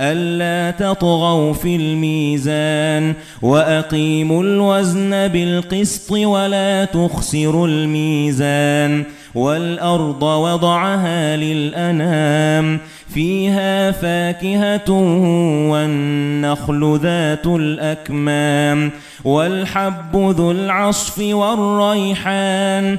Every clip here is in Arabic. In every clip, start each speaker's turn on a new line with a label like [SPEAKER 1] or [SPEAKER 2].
[SPEAKER 1] ألا تطغوا في الميزان وأقيموا الوزن بالقسط ولا تخسروا الميزان وَالْأَرْضَ وَضَعَهَا لِلْأَنَامِ فِيهَا فَاكِهَةٌ وَالنَّخْلُ ذَاتُ الْأَكْمَامِ وَالْحَبُّ ذُو الْعَصْفِ وَالرَّيْحَانُ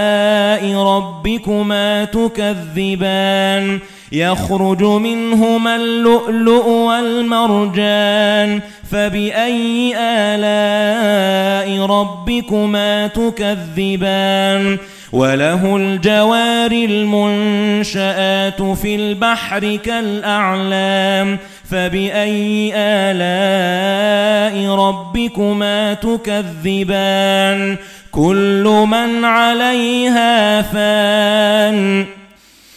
[SPEAKER 1] رَبِّكُمَا تُكَذِّبَانِ. يَخْرُجُ مِنْهُمَا اللُّؤْلُؤُ وَالْمَرْجَانُ. فَبِأَيِّ آلَاءِ رَبِّكُمَا تُكَذِّبَانِ؟ وَلَهُ الْجَوَارِ الْمُنشَآتُ فِي الْبَحْرِ كَالْأَعْلَامِ فَبِأَيِّ آلَاءِ رَبِّكُمَا تُكَذِّبَانِ؟ كُلُّ مَنْ عَلَيْهَا فَانٍ.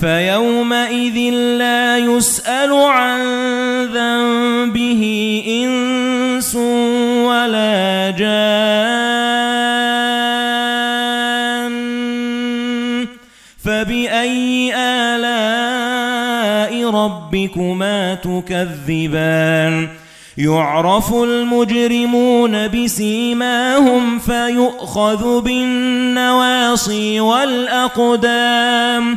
[SPEAKER 1] فَيَوْمَئِذٍ لَّا يُسْأَلُ عَن ذَنبِهِ إِنسٌ وَلَا جَانٌّ. فَبِأَيِّ آلَاءِ رَبِّكُمَا تُكَذِّبَانِ؟ يُعْرَفُ الْمُجْرِمُونَ بِسِيمَاهُمْ فَيُؤْخَذُ بِالنَّوَاصِي وَالْأَقْدَامِ.